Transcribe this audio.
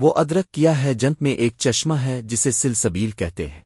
وہ ادرک کیا ہے جنت میں ایک چشمہ ہے جسے سلسبیل کہتے ہیں۔